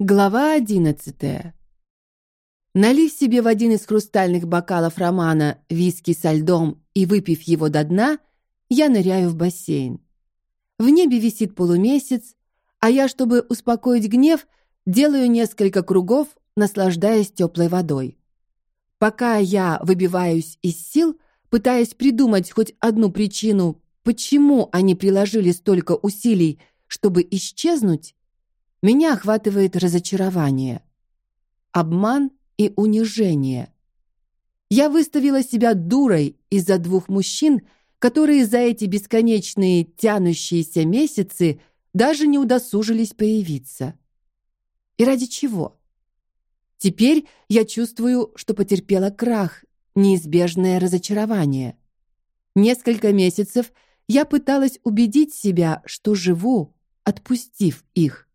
Глава одиннадцатая. Налив себе в один из хрустальных бокалов романа виски со льдом и выпив его до дна, я ныряю в бассейн. В небе висит полумесяц, а я, чтобы успокоить гнев, делаю несколько кругов, наслаждаясь теплой водой. Пока я выбиваюсь из сил, пытаясь придумать хоть одну причину, почему они приложили столько усилий, чтобы исчезнуть, меня охватывает разочарование, обман и унижение. Я выставила себя дурой из-за двух мужчин, которые за эти бесконечные тянущиеся месяцы даже не удосужились появиться. И ради чего? Теперь я чувствую, что потерпела крах, неизбежное разочарование. Несколько месяцев я пыталась убедить себя, что живу, отпустив их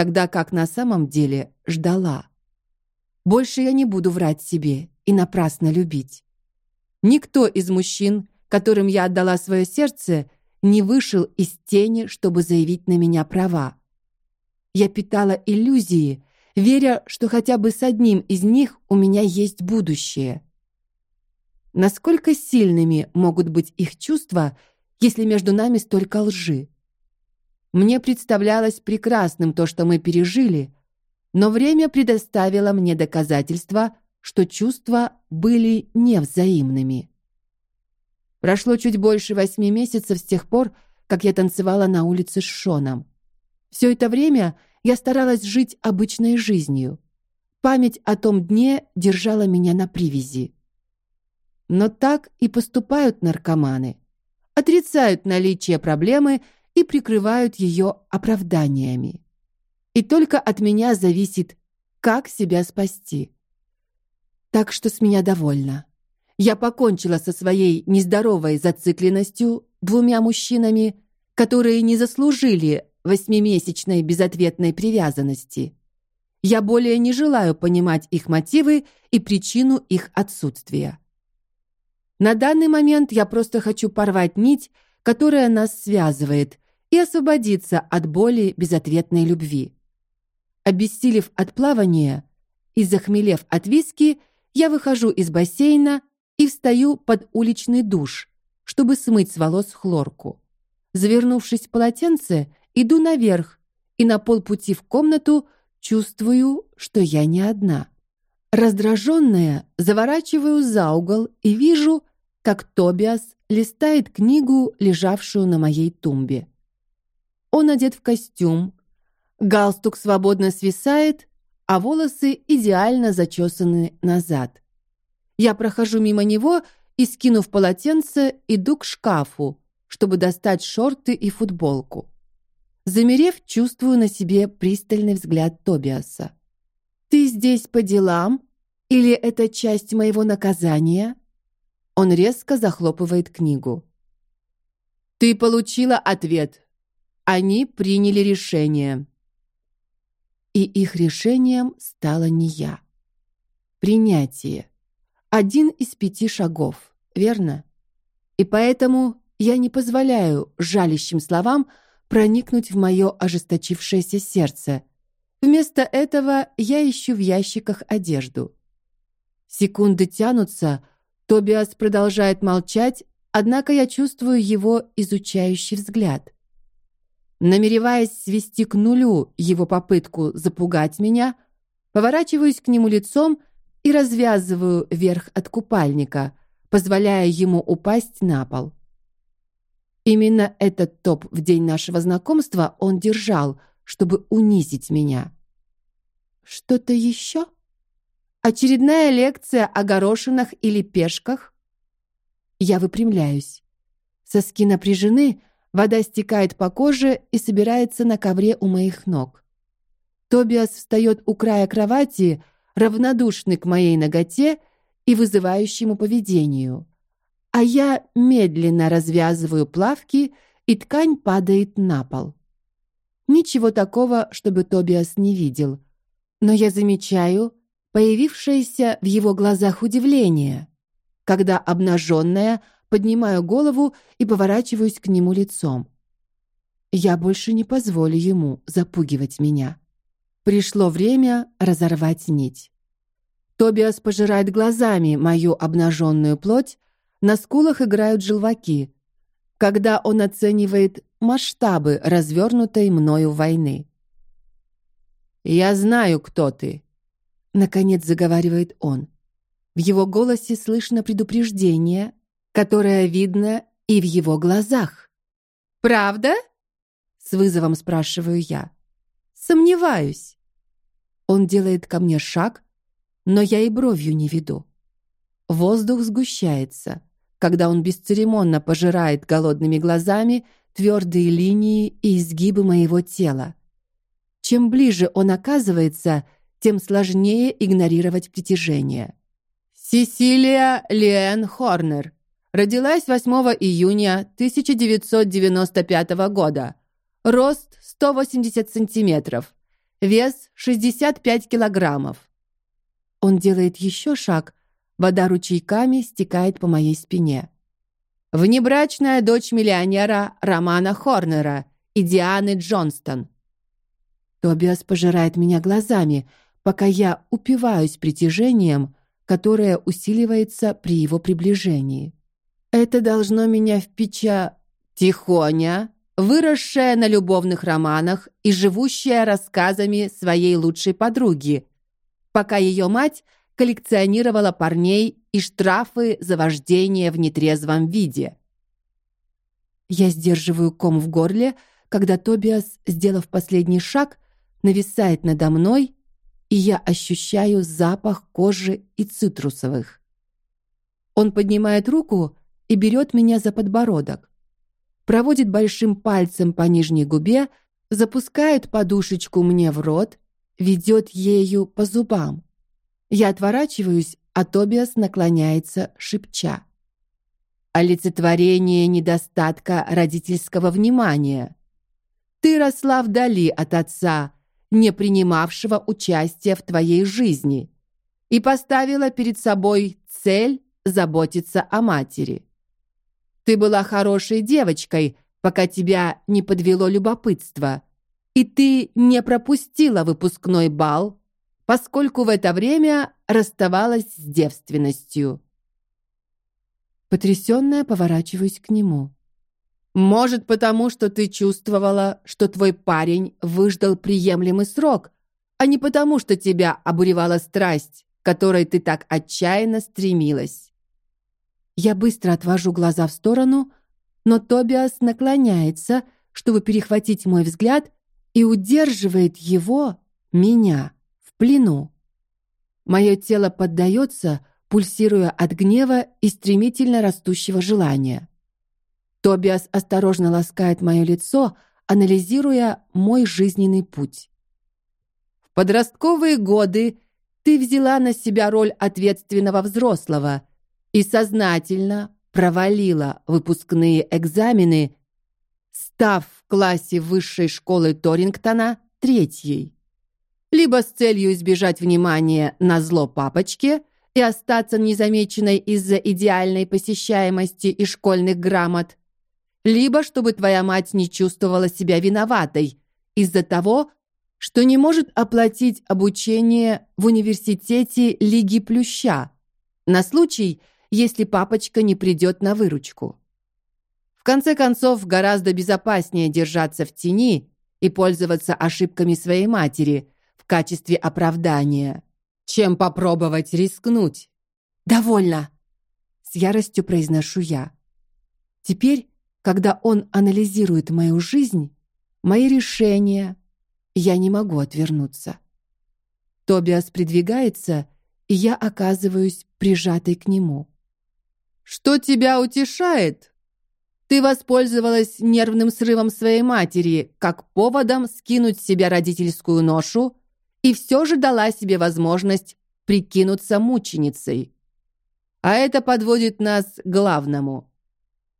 тогда как на самом деле ждала. Больше я не буду врать себе и напрасно любить. Никто из мужчин, которым я отдала свое сердце, не вышел из тени, чтобы заявить на меня права. Я питала иллюзии, веря, что хотя бы с одним из них у меня есть будущее. Насколько сильными могут быть их чувства, если между нами столько лжи? Мне представлялось прекрасным то, что мы пережили, но время предоставило мне доказательства, что чувства были невзаимными. Прошло чуть больше восьми месяцев с тех пор, как я танцевала на улице с Шоном. Все это время я старалась жить обычной жизнью. Память о том дне держала меня на привязи. Но так и поступают наркоманы. Отрицают наличие проблемы и прикрывают ее оправданиями. И только от меня зависит, как себя спасти. Так что с меня довольно. Я покончила со своей нездоровой зацикленностью двумя мужчинами, которые не заслужили восьмимесячной безответной привязанности. Я более не желаю понимать их мотивы и причину их отсутствия. На данный момент я просто хочу порвать нить, которая нас связывает, и освободиться от боли безответной любви. Обессилев от плавания и захмелев от виски, я выхожу из бассейна и встаю под уличный душ, чтобы смыть с волос хлорку. Завернувшись в полотенце, иду наверх и на полпути в комнату чувствую, что я не одна. Раздраженная, заворачиваю за угол и вижу, как Тобиас листает книгу, лежавшую на моей тумбе. Он одет в костюм, галстук свободно свисает, а волосы идеально зачесаны назад. Я прохожу мимо него и, скинув полотенце, иду к шкафу, чтобы достать шорты и футболку. Замерев, чувствую на себе пристальный взгляд Тобиаса. Ты здесь по делам или это часть моего наказания? Он резко захлопывает книгу. Ты получила ответ. Они приняли решение. И их решением стала не я. Принятие. Один из пяти шагов, верно? И поэтому я не позволяю жалящим словам проникнуть в мое ожесточившееся сердце. Вместо этого я ищу в ящиках одежду. Секунды тянутся, Тобиас продолжает молчать, однако я чувствую его изучающий взгляд. Намереваясь свести к нулю его попытку запугать меня, поворачиваюсь к нему лицом и развязываю верх от купальника, позволяя ему упасть на пол. Именно этот топ в день нашего знакомства он держал, чтобы унизить меня. Что-то еще? Очередная лекция о горошинах или пешках? Я выпрямляюсь. Соски напряжены, Вода стекает по коже и собирается на ковре у моих ног. Тобиас встает у края кровати, равнодушный к моей ноготе и вызывающему поведению. А я медленно развязываю плавки, и ткань падает на пол. Ничего такого, чтобы Тобиас не видел, но я замечаю появившееся в его глазах удивление, когда обнаженная поднимаю голову и поворачиваюсь к нему лицом. Я больше не позволю ему запугивать меня. Пришло время разорвать нить. Тобиас пожирает глазами мою обнаженную плоть, на скулах играют желваки, когда он оценивает масштабы развернутой мною войны. Я знаю, кто ты, наконец заговаривает он. В его голосе слышно предупреждение, которое видно и в его глазах. Правда? С вызовом спрашиваю я. Сомневаюсь. Он делает ко мне шаг, но я и бровью не веду. Воздух сгущается, когда он бесцеремонно пожирает голодными глазами твердые линии и изгибы моего тела. Чем ближе он оказывается, тем сложнее игнорировать притяжение. Сесилия Лиэн Хорнер родилась 8 июня 1995 года. Рост 180 сантиметров, вес 65 килограммов. Он делает еще шаг, вода ручейками стекает по моей спине. Внебрачная дочь миллионера Романа Хорнера и Дианы Джонстон. Тобиас пожирает меня глазами, пока я упиваюсь притяжением, которое усиливается при его приближении. Это должно меня впеча... Тихоня, выросшая на любовных романах и живущая рассказами своей лучшей подруги, пока ее мать коллекционировала парней и штрафы за вождение в нетрезвом виде. Я сдерживаю ком в горле, когда Тобиас, сделав последний шаг, нависает надо мной, и я ощущаю запах кожи и цитрусовых. Он поднимает руку и берет меня за подбородок, проводит большим пальцем по нижней губе, запускает подушечку мне в рот ведет ею по зубам. Я отворачиваюсь, а Тобиас наклоняется, шепча: олицетворение недостатка родительского внимания. Ты росла вдали от отца, не принимавшего участия в твоей жизни, и поставила перед собой цель заботиться о матери. Ты была хорошей девочкой, пока тебя не подвело любопытство, и ты не пропустила выпускной бал, поскольку в это время расставалась с девственностью. Потрясённая поворачиваюсь к нему. Может, потому что ты чувствовала, что твой парень выждал приемлемый срок, а не потому, что тебя обуревала страсть, которой ты так отчаянно стремилась. Я быстро отвожу глаза в сторону, но Тобиас наклоняется, чтобы перехватить мой взгляд, и удерживает его, меня, в плену. Мое тело поддается, пульсируя от гнева и стремительно растущего желания. Тобиас осторожно ласкает мое лицо, анализируя мой жизненный путь. В подростковые годы ты взяла на себя роль ответственного взрослого и сознательно провалила выпускные экзамены став в классе высшей школы Торингтона третьей. Либо с целью избежать внимания на зло папочке и остаться незамеченной из-за идеальной посещаемости и школьных грамот, либо чтобы твоя мать не чувствовала себя виноватой из-за того, что не может оплатить обучение в университете Лиги Плюща на случай, если папочка не придет на выручку. В конце концов, гораздо безопаснее держаться в тени и пользоваться ошибками своей матери в качестве оправдания, чем попробовать рискнуть. Довольно, с яростью произношу я. Теперь, когда он анализирует мою жизнь, мои решения, я не могу отвернуться. Тобиас придвигается, и я оказываюсь прижатой к нему. Что тебя утешает? Ты воспользовалась нервным срывом своей матери как поводом скинуть с себя родительскую ношу и все же дала себе возможность прикинуться мученицей. А это подводит нас к главному.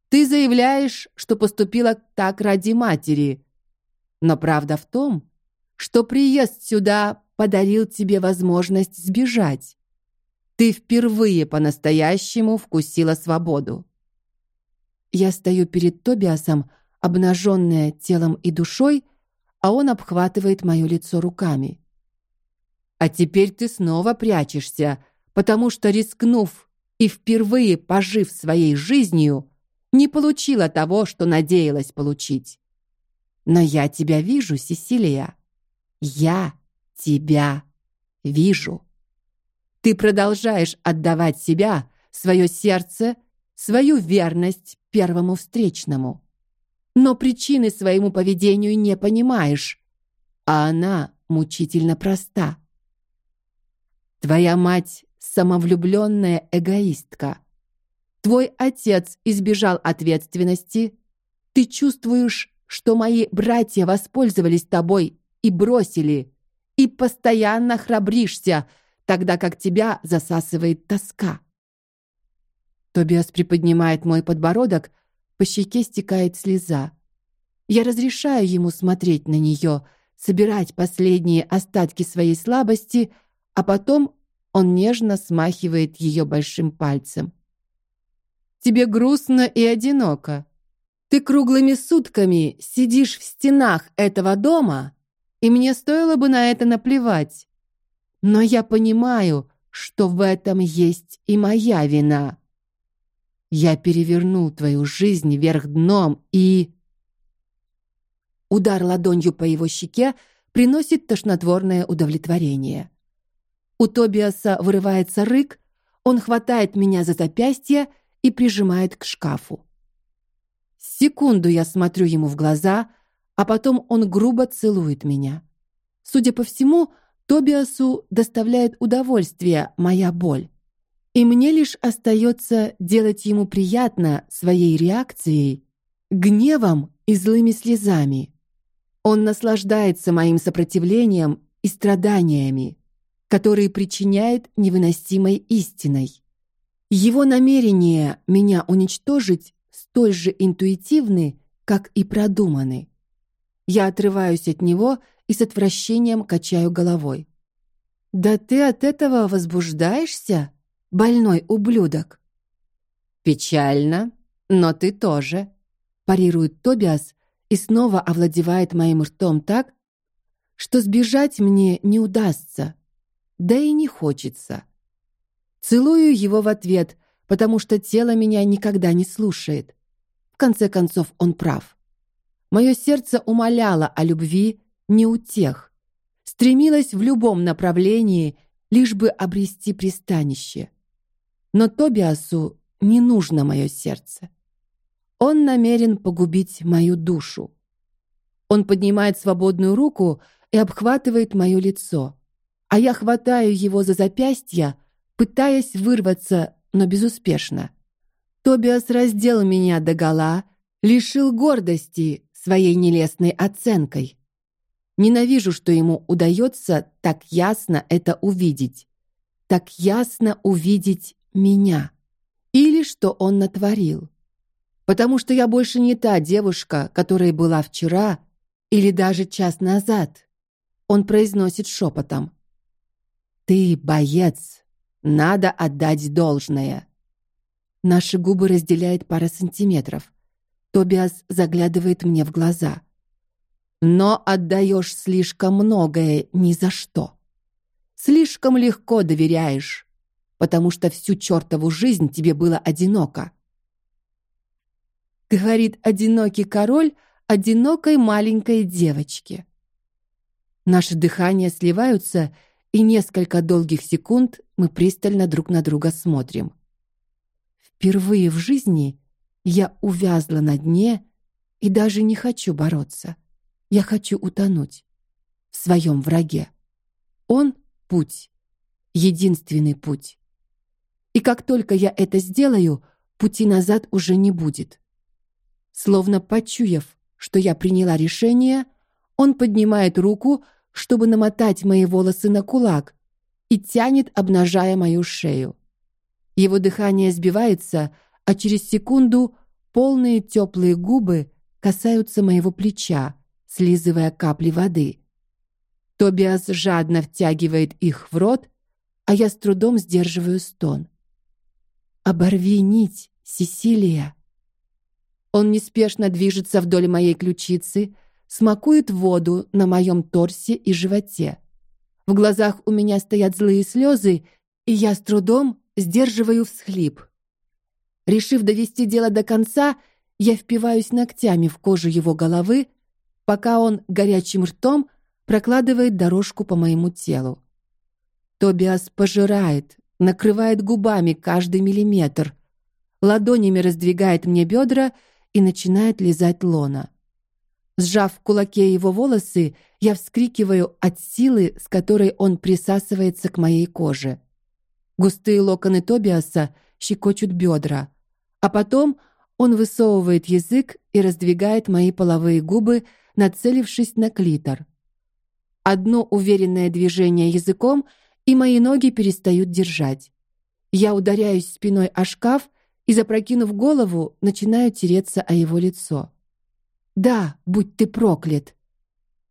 Ты заявляешь, что поступила так ради матери, но правда в том, что приезд сюда подарил тебе возможность сбежать. Ты впервые по-настоящему вкусила свободу. Я стою перед Тобиасом, обнаженная телом и душой, а он обхватывает мое лицо руками. А теперь ты снова прячешься, потому что рискнув и впервые пожив своей жизнью, не получила того, что надеялась получить. Но я тебя вижу, Сесилия. Я тебя вижу. Ты продолжаешь отдавать себя, свое сердце, свою верность первому встречному. Но причины своему поведению не понимаешь, а она мучительно проста. Твоя мать самовлюбленная эгоистка. Твой отец избежал ответственности. Ты чувствуешь, что мои братья воспользовались тобой и бросили, и постоянно храбришься, тогда как тебя засасывает тоска. Тобиас приподнимает мой подбородок, по щеке стекает слеза. Я разрешаю ему смотреть на нее, собирать последние остатки своей слабости, а потом он нежно смахивает ее большим пальцем. Тебе грустно и одиноко. Ты круглыми сутками сидишь в стенах этого дома, и мне стоило бы на это наплевать. Но я понимаю, что в этом есть и моя вина. Я перевернул твою жизнь вверх дном и удар ладонью по его щеке приносит тошнотворное удовлетворение. У Тобиаса вырывается рык, он хватает меня за запястье и прижимает к шкафу. Секунду я смотрю ему в глаза, а потом он грубо целует меня. Судя по всему, Тобиасу доставляет удовольствие моя боль. И мне лишь остается делать ему приятно своей реакцией, гневом и злыми слезами. Он наслаждается моим сопротивлением и страданиями которые причиняет невыносимой истиной. Его намерение меня уничтожить столь же интуитивны, как и продуманы. Я отрываюсь от него и с отвращением качаю головой. Да ты от этого возбуждаешься, больной ублюдок. Печально, но ты тоже, парирует Тобиас и снова овладевает моим ртом так, что сбежать мне не удастся да и не хочется. Целую его в ответ, потому что тело меня никогда не слушает. В конце концов, он прав. Мое сердце умоляло о любви не у тех, стремилось в любом направлении, лишь бы обрести пристанище. Но Тобиасу не нужно мое сердце. Он намерен погубить мою душу. Он поднимает свободную руку и обхватывает мое лицо а я хватаю его за запястье, пытаясь вырваться, но безуспешно. Тобиас раздел меня до гола, лишил гордости своей нелестной оценкой. Ненавижу, что ему удается так ясно это увидеть, так ясно увидеть меня, или что он натворил. Потому что я больше не та девушка, которая была вчера или даже час назад. Он произносит шепотом. Ты боец. Надо отдать должное. Наши губы разделяет пара сантиметров. Тобиас заглядывает мне в глаза. Но отдаешь слишком многое ни за что. Слишком легко доверяешь, потому что всю чертову жизнь тебе было одиноко. Говорит одинокий король одинокой маленькой девочке. Наши дыхания сливаются, и несколько долгих секунд мы пристально друг на друга смотрим. Впервые в жизни я увязла на дне и даже не хочу бороться. Я хочу утонуть в своем враге. Он путь, единственный путь. И как только я это сделаю, пути назад уже не будет. Словно почуяв, что я приняла решение, он поднимает руку, чтобы намотать мои волосы на кулак, и тянет, обнажая мою шею. Его дыхание сбивается, а через секунду полные теплые губы касаются моего плеча, слизывая капли воды. Тобиас жадно втягивает их в рот, а я с трудом сдерживаю стон. Оборви нить, Сесилия. Он неспешно движется вдоль моей ключицы, смакует воду на моем торсе и животе. В глазах у меня стоят злые слезы, и я с трудом сдерживаю всхлип. Решив довести дело до конца, я впиваюсь ногтями в кожу его головы, пока он горячим ртом прокладывает дорожку по моему телу. Тобиас пожирает, накрывает губами каждый миллиметр, ладонями раздвигает мне бедра и начинает лизать лона. Сжав в кулаке его волосы, я вскрикиваю от силы, с которой он присасывается к моей коже. Густые локоны Тобиаса щекочут бедра, а потом он высовывает язык и раздвигает мои половые губы, нацелившись на клитор. Одно уверенное движение языком, и мои ноги перестают держать. Я ударяюсь спиной о шкаф и, запрокинув голову, начинаю тереться о его лицо. Да, будь ты проклят.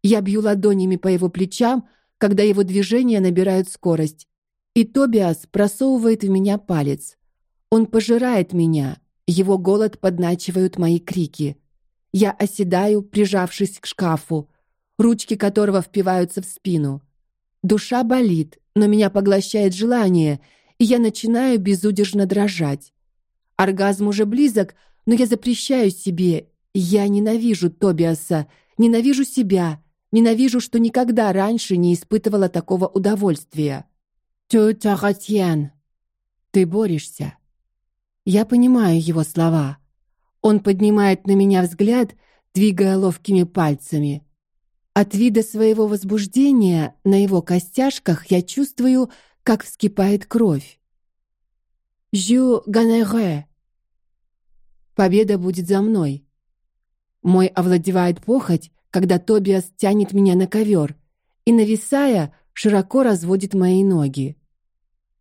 Я бью ладонями по его плечам, когда его движения набирают скорость, и Тобиас просовывает в меня палец. Он пожирает меня, его голод подначивают мои крики. Я оседаю, прижавшись к шкафу, ручки которого впиваются в спину. Душа болит, но меня поглощает желание, и я начинаю безудержно дрожать. Оргазм уже близок, но я запрещаю себе. Я ненавижу Тобиаса, ненавижу себя, ненавижу, что никогда раньше не испытывала такого удовольствия. Тютяхатьян, ты борешься. Я понимаю его слова. Он поднимает на меня взгляд, двигая ловкими пальцами. От вида своего возбуждения на его костяшках я чувствую, как вскипает кровь. «Жю ганере». Победа будет за мной. Мой овладевает похоть, когда Тобиас тянет меня на ковер и, нависая, широко разводит мои ноги.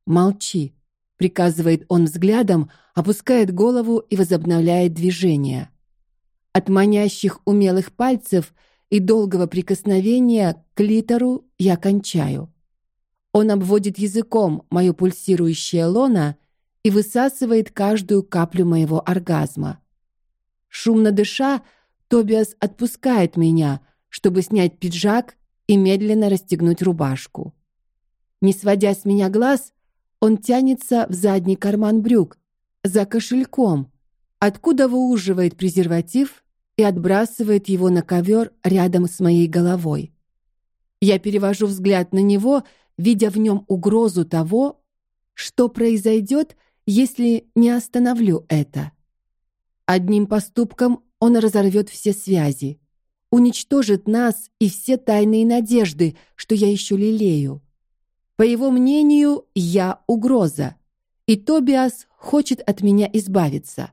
Молчи приказывает он взглядом, опускает голову и возобновляет движение. От манящих умелых пальцев и долгого прикосновения к клитору я кончаю. Он обводит языком мое пульсирующее лоно и высасывает каждую каплю моего оргазма. Шумно дыша, Тобиас отпускает меня, чтобы снять пиджак и медленно расстегнуть рубашку. Не сводя с меня глаз, он тянется в задний карман брюк за кошельком, откуда выуживает презерватив и отбрасывает его на ковер рядом с моей головой. Я перевожу взгляд на него, видя в нем угрозу того, что произойдет, если не остановлю это. Одним поступком он разорвет все связи, уничтожит нас и все тайные надежды, что я еще лелею. По его мнению, я угроза, и Тобиас хочет от меня избавиться.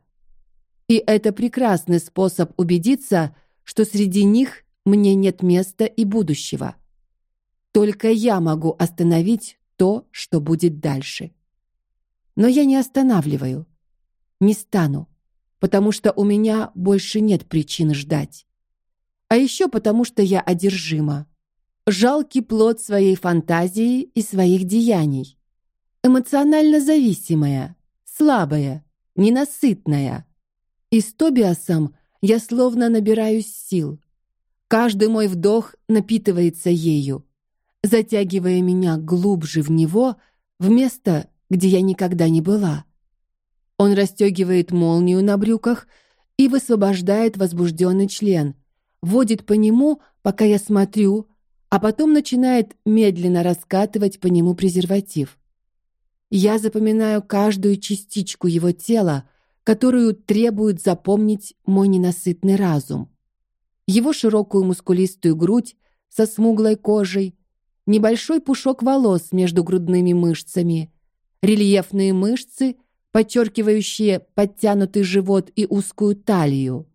И это прекрасный способ убедиться, что среди них мне нет места и будущего. Только я могу остановить то, что будет дальше. Но я не останавливаю, не стану, потому что у меня больше нет причин ждать. А еще потому что я одержима жалкий плод своей фантазии и своих деяний. Эмоционально зависимая, слабая, ненасытная. И с Тобиасом я словно набираюсь сил. Каждый мой вдох напитывается ею, затягивая меня глубже в него, в место, где я никогда не была. Он расстегивает молнию на брюках и высвобождает возбужденный член, водит по нему, пока я смотрю, а потом начинает медленно раскатывать по нему презерватив. Я запоминаю каждую частичку его тела, которую требует запомнить мой ненасытный разум. Его широкую мускулистую грудь со смуглой кожей, небольшой пушок волос между грудными мышцами, рельефные мышцы, подчеркивающие подтянутый живот и узкую талию,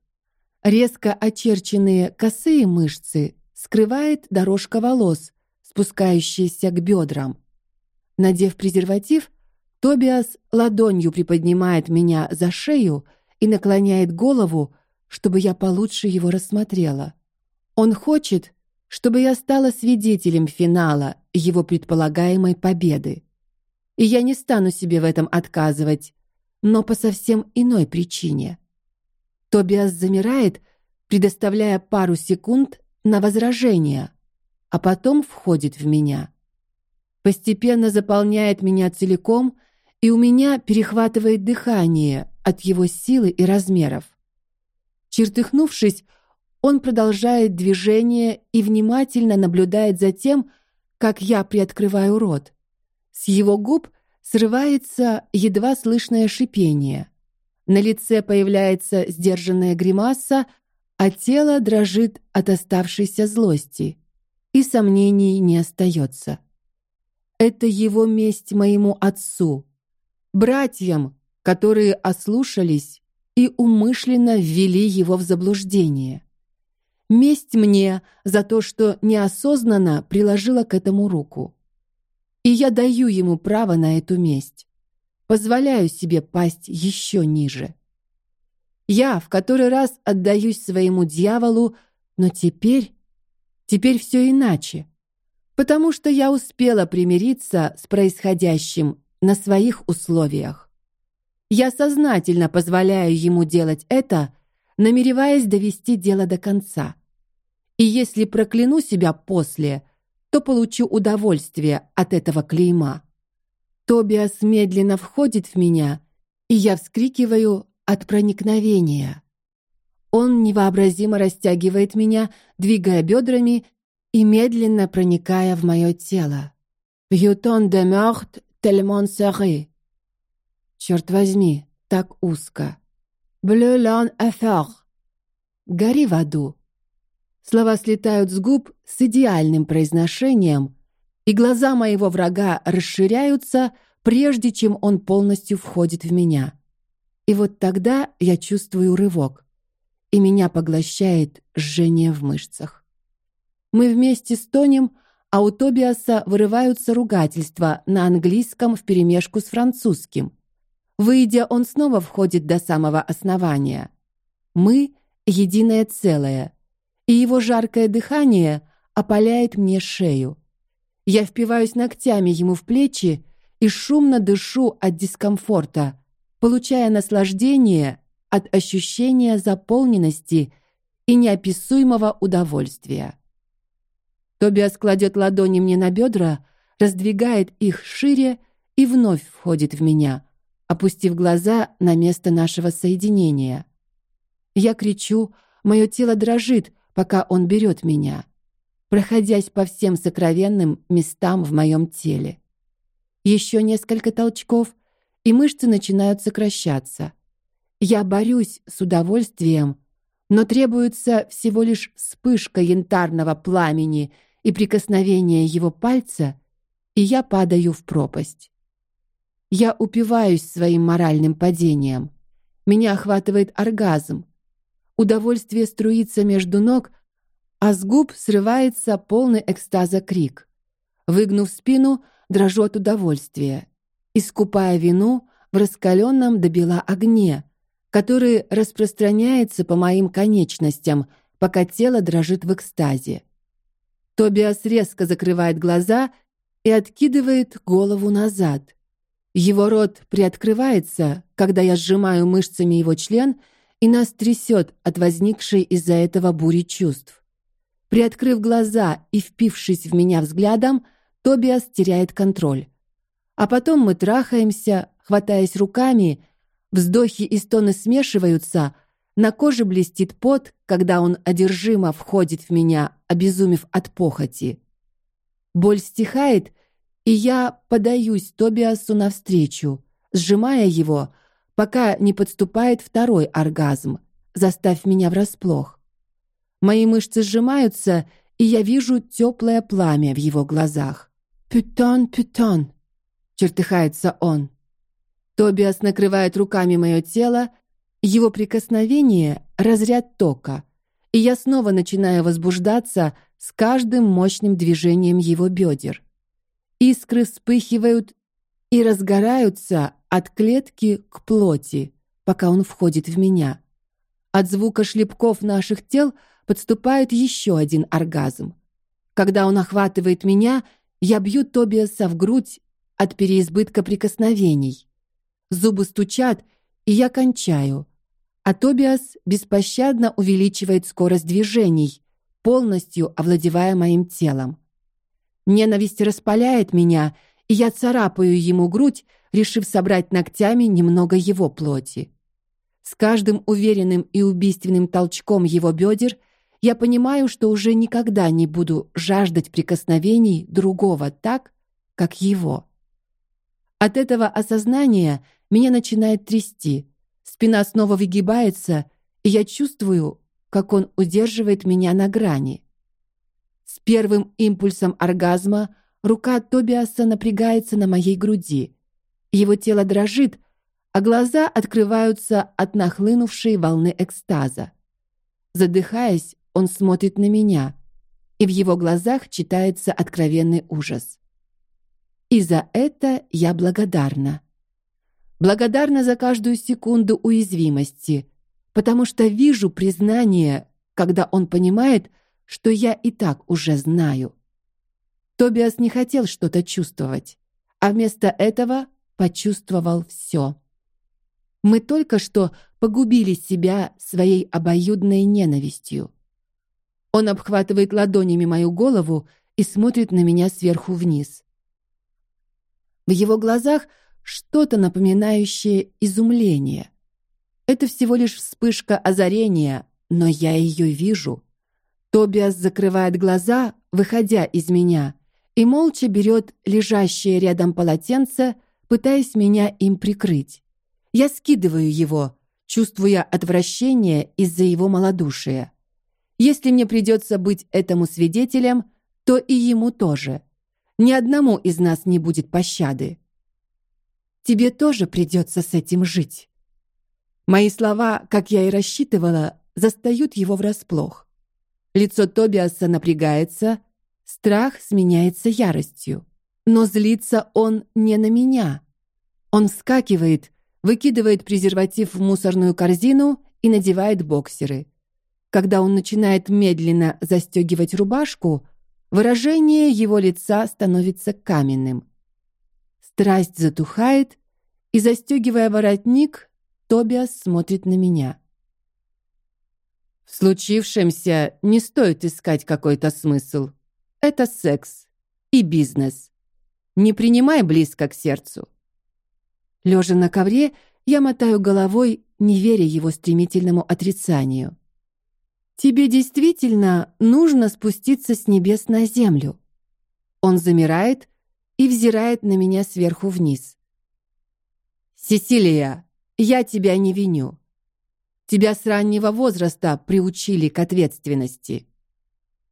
резко очерченные косые мышцы скрывает дорожка волос, спускающаяся к бедрам. Надев презерватив, Тобиас ладонью приподнимает меня за шею и наклоняет голову, чтобы я получше его рассмотрела. Он хочет, чтобы я стала свидетелем финала его предполагаемой победы. И я не стану себе в этом отказывать, но по совсем иной причине. Тобиас замирает, предоставляя пару секунд на возражение, а потом входит в меня. постепенно заполняет меня целиком, и у меня перехватывает дыхание от его силы и размеров. Чертыхнувшись, он продолжает движение и внимательно наблюдает за тем, как я приоткрываю рот. С его губ срывается едва слышное шипение. На лице появляется сдержанная гримаса, а тело дрожит от оставшейся злости, и сомнений не остается. Это его месть моему отцу, братьям, которые ослушались и умышленно ввели его в заблуждение. Месть мне за то, что неосознанно приложила к этому руку. И я даю ему право на эту месть. Позволяю себе пасть еще ниже. Я в который раз отдаюсь своему дьяволу, но теперь, теперь все иначе, потому что я успела примириться с происходящим на своих условиях. Я сознательно позволяю ему делать это, намереваясь довести дело до конца. И если прокляну себя после, то получу удовольствие от этого клейма. Тобиас медленно входит в меня, и я вскрикиваю от проникновения. Он невообразимо растягивает меня, двигая бедрами и медленно проникая в мое тело. Бьютон де мёрт тельмон серрé. Черт возьми, так узко. Блeu l'en affaire. Гори в аду. Слова слетают с губ с идеальным произношением, и глаза моего врага расширяются, прежде чем он полностью входит в меня. И вот тогда я чувствую рывок, и меня поглощает жжение в мышцах. Мы вместе стонем, а у Тобиаса вырываются ругательства на английском вперемешку с французским. Выйдя, он снова входит до самого основания. Мы единое целое, и его жаркое дыхание опаляет мне шею. Я впиваюсь ногтями ему в плечи и шумно дышу от дискомфорта, получая наслаждение от ощущения заполненности и неописуемого удовольствия. Тобиас кладет ладони мне на бедра, раздвигает их шире и вновь входит в меня, опустив глаза на место нашего соединения. Я кричу, мое тело дрожит, пока он берет меня, проходясь по всем сокровенным местам в моем теле. Еще несколько толчков, и мышцы начинают сокращаться. Я борюсь с удовольствием, но требуется всего лишь вспышка янтарного пламени и прикосновение его пальца, и я падаю в пропасть. Я упиваюсь своим моральным падением. Меня охватывает оргазм. Удовольствие струится между ног, а с губ срывается полный экстаза крик. Выгнув спину, дрожу от удовольствия, искупая вину в раскаленном до бела огне, который распространяется по моим конечностям, пока тело дрожит в экстазе. Тобиас резко закрывает глаза и откидывает голову назад. Его рот приоткрывается, когда я сжимаю мышцами его член и нас трясет от возникшей из-за этого бури чувств. Приоткрыв глаза и впившись в меня взглядом, Тобиас теряет контроль. А потом мы трахаемся, хватаясь руками, вздохи и стоны смешиваются, на коже блестит пот, когда он одержимо входит в меня, обезумев от похоти. Боль стихает, и я подаюсь Тобиасу навстречу, сжимая его, пока не подступает второй оргазм, заставь меня врасплох. Мои мышцы сжимаются, и я вижу теплое пламя в его глазах. Пютон, пютон, чертыхается он. Тобиас накрывает руками мое тело, его прикосновение разряд тока, и я снова начинаю возбуждаться с каждым мощным движением его бедер. Искры вспыхивают и разгораются от клетки к плоти, пока он входит в меня. От звука шлепков наших тел подступает еще один оргазм. Когда он охватывает меня, я бью Тобиаса в грудь от переизбытка прикосновений. Зубы стучат, и я кончаю. А Тобиас беспощадно увеличивает скорость движений, полностью овладевая моим телом. Ненависть распаляет меня, и я царапаю ему грудь, решив собрать ногтями немного его плоти. С каждым уверенным и убийственным толчком его бедер я понимаю, что уже никогда не буду жаждать прикосновений другого так, как его. От этого осознания меня начинает трясти. Спина снова выгибается, и я чувствую, как он удерживает меня на грани. С первым импульсом оргазма рука Тобиаса напрягается на моей груди. Его тело дрожит, а глаза открываются от нахлынувшей волны экстаза. Задыхаясь, он смотрит на меня, и в его глазах читается откровенный ужас. И за это я благодарна. Благодарна за каждую секунду уязвимости, потому что вижу признание, когда он понимает, что я и так уже знаю. Тобиас не хотел что-то чувствовать, а вместо этого почувствовал все. Мы только что погубили себя своей обоюдной ненавистью. Он обхватывает ладонями мою голову и смотрит на меня сверху вниз. В его глазах что-то напоминающее изумление. Это всего лишь вспышка озарения, но я ее вижу. Тобиас закрывает глаза, выходя из меня, и молча берет лежащее рядом полотенце, пытаясь меня им прикрыть. Я скидываю его, чувствуя отвращение из-за его малодушия. Если мне придется быть этому свидетелем, то и ему тоже. Ни одному из нас не будет пощады. Тебе тоже придется с этим жить. Мои слова, как я и рассчитывала, застают его врасплох. Лицо Тобиаса напрягается, страх сменяется яростью, но злится он не на меня. Он вскакивает, выкидывает презерватив в мусорную корзину и надевает боксеры. Когда он начинает медленно застегивать рубашку, Выражение его лица становится каменным. Страсть затухает, и застегивая воротник, Тобиас смотрит на меня. В случившемся не стоит искать какой-то смысл. Это секс и бизнес. Не принимай близко к сердцу. Лежа на ковре, я мотаю головой, не веря его стремительному отрицанию. Тебе действительно нужно спуститься с небес на землю. Он замирает и взирает на меня сверху вниз. Сесилия, я тебя не виню. Тебя с раннего возраста приучили к ответственности.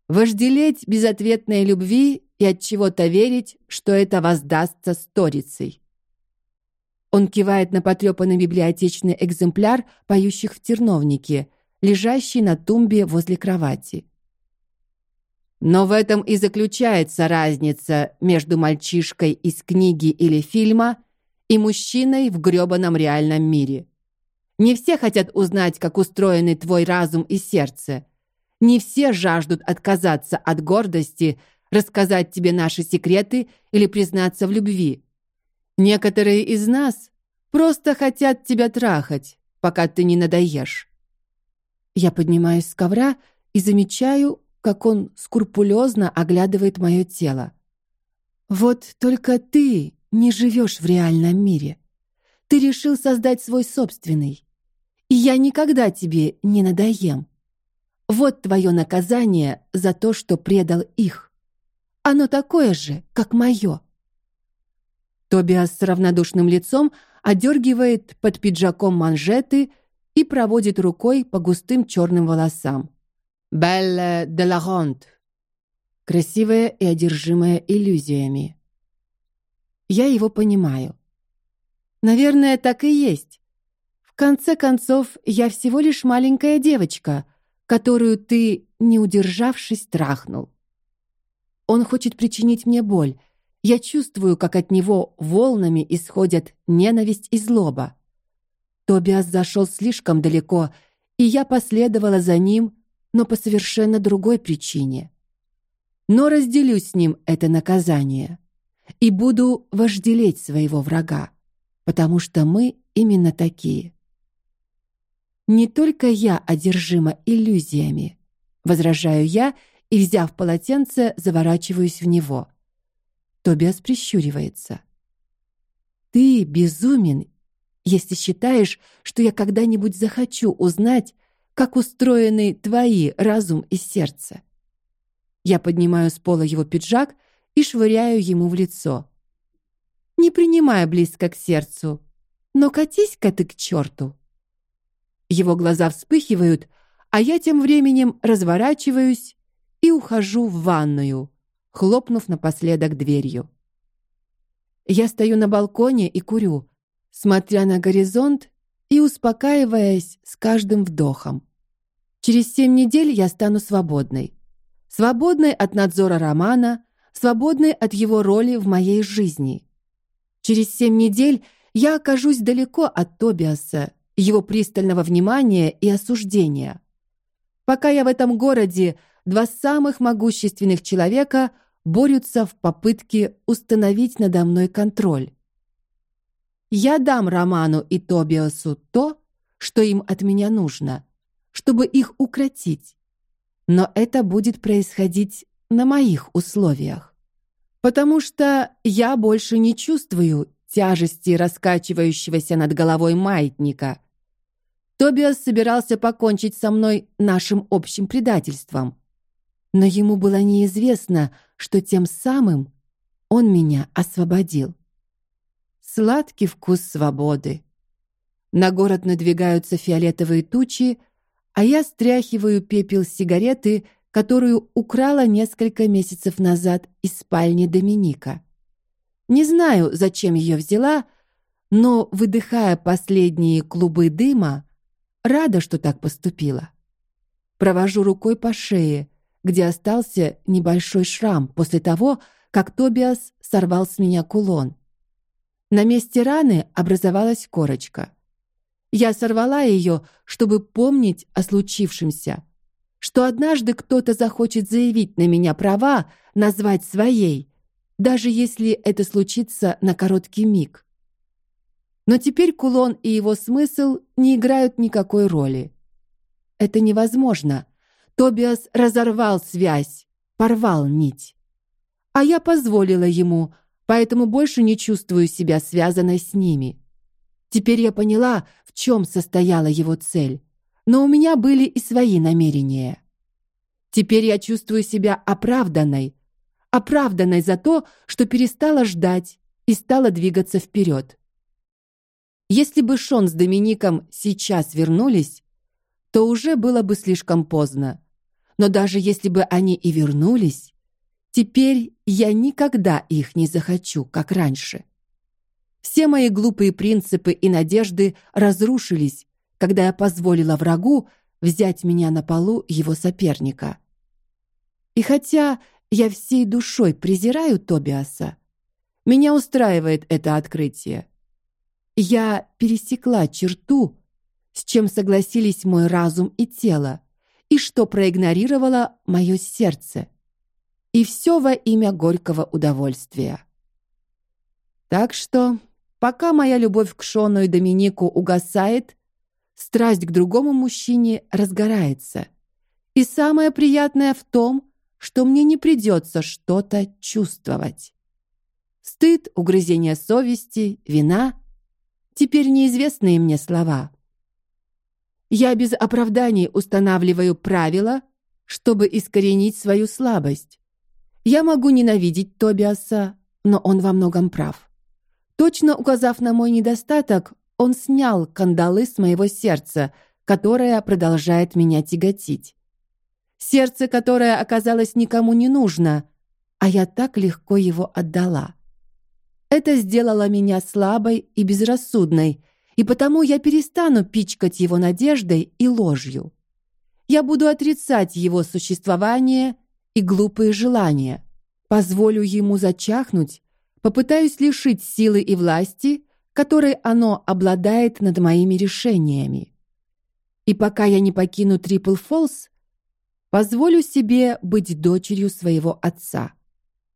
Вожделеть безответной любви и от чего-то верить, что это воздастся сторицей. Он кивает на потрепанный библиотечный экземпляр поющих в терновнике лежащий на тумбе возле кровати. Но в этом и заключается разница между мальчишкой из книги или фильма и мужчиной в грёбаном реальном мире. Не все хотят узнать, как устроены твой разум и сердце. Не все жаждут отказаться от гордости, рассказать тебе наши секреты или признаться в любви. Некоторые из нас просто хотят тебя трахать, пока ты не надоешь. Я поднимаюсь с ковра и замечаю, как он скрупулезно оглядывает мое тело. Вот только ты не живешь в реальном мире. Ты решил создать свой собственный. И я никогда тебе не надоем. Вот твое наказание за то, что предал их. Оно такое же, как мое. Тобиас с равнодушным лицом одергивает под пиджаком манжеты и проводит рукой по густым черным волосам. Belle de la ronde. Красивая и одержимая иллюзиями. Я его понимаю. Наверное, так и есть. В конце концов, я всего лишь маленькая девочка, которую ты, не удержавшись, трахнул. Он хочет причинить мне боль. Я чувствую, как от него волнами исходят ненависть и злоба. Тобиас зашел слишком далеко, и я последовала за ним, но по совершенно другой причине. Но разделю с ним это наказание и буду вожделеть своего врага, потому что мы именно такие. Не только я одержима иллюзиями, возражаю я и, взяв полотенце, заворачиваюсь в него. Тобиас прищуривается. Ты безумен, если считаешь, что я когда-нибудь захочу узнать, как устроены твои разум и сердце. Я поднимаю с пола его пиджак и швыряю ему в лицо. Не принимай близко к сердцу, но катись-ка ты к черту. Его глаза вспыхивают, а я тем временем разворачиваюсь и ухожу в ванную, хлопнув напоследок дверью. Я стою на балконе и курю, смотря на горизонт и успокаиваясь с каждым вдохом. Через семь недель я стану свободной. Свободной от надзора Романа, свободной от его роли в моей жизни. Через семь недель я окажусь далеко от Тобиаса, его пристального внимания и осуждения. Пока я в этом городе, два самых могущественных человека борются в попытке установить надо мной контроль. Я дам Роману и Тобиасу то, что им от меня нужно, чтобы их укротить. Но это будет происходить на моих условиях. Потому что я больше не чувствую тяжести раскачивающегося над головой маятника. Тобиас собирался покончить со мной нашим общим предательством. Но ему было неизвестно, что тем самым он меня освободил. Сладкий вкус свободы. На город надвигаются фиолетовые тучи, а я стряхиваю пепел сигареты, которую украла несколько месяцев назад из спальни Доминика. Не знаю, зачем ее взяла, но выдыхая последние клубы дыма, рада, что так поступила. Провожу рукой по шее, где остался небольшой шрам после того, как Тобиас сорвал с меня кулон. На месте раны образовалась корочка. Я сорвала ее, чтобы помнить о случившемся, что однажды кто-то захочет заявить на меня права, назвать своей, даже если это случится на короткий миг. Но теперь кулон и его смысл не играют никакой роли. Это невозможно. Тобиас разорвал связь, порвал нить. А я позволила ему, поэтому больше не чувствую себя связанной с ними. Теперь я поняла, в чем состояла его цель, но у меня были и свои намерения. Теперь я чувствую себя оправданной, оправданной за то, что перестала ждать и стала двигаться вперед. Если бы Шон с Домиником сейчас вернулись, то уже было бы слишком поздно. Но даже если бы они и вернулись, Теперь я никогда их не захочу, как раньше. Все мои глупые принципы и надежды разрушились, когда я позволила врагу взять меня на полу его соперника. И хотя я всей душой презираю Тобиаса, меня устраивает это открытие. Я пересекла черту, с чем согласились мой разум и тело, и что проигнорировало мое сердце. И все во имя горького удовольствия. Так что, пока моя любовь к Шону и Доминику угасает, страсть к другому мужчине разгорается. И самое приятное в том, что мне не придется что-то чувствовать. Стыд, угрызение совести, вина — теперь неизвестные мне слова. Я без оправданий устанавливаю правила, чтобы искоренить свою слабость. Я могу ненавидеть Тобиаса, но он во многом прав. Точно указав на мой недостаток, он снял кандалы с моего сердца, которое продолжает меня тяготить. Сердце, которое оказалось никому не нужно, а я так легко его отдала. Это сделало меня слабой и безрассудной, и потому я перестану пичкать его надеждой и ложью. Я буду отрицать его существование и глупые желания. Позволю ему зачахнуть, попытаюсь лишить силы и власти, которой оно обладает над моими решениями. И пока я не покину Трипл Фолс, позволю себе быть дочерью своего отца.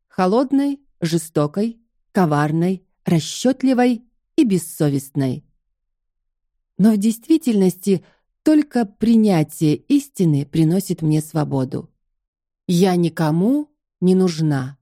Холодной, жестокой, коварной, расчетливой и бессовестной. Но в действительности только принятие истины приносит мне свободу. Я никому не нужна.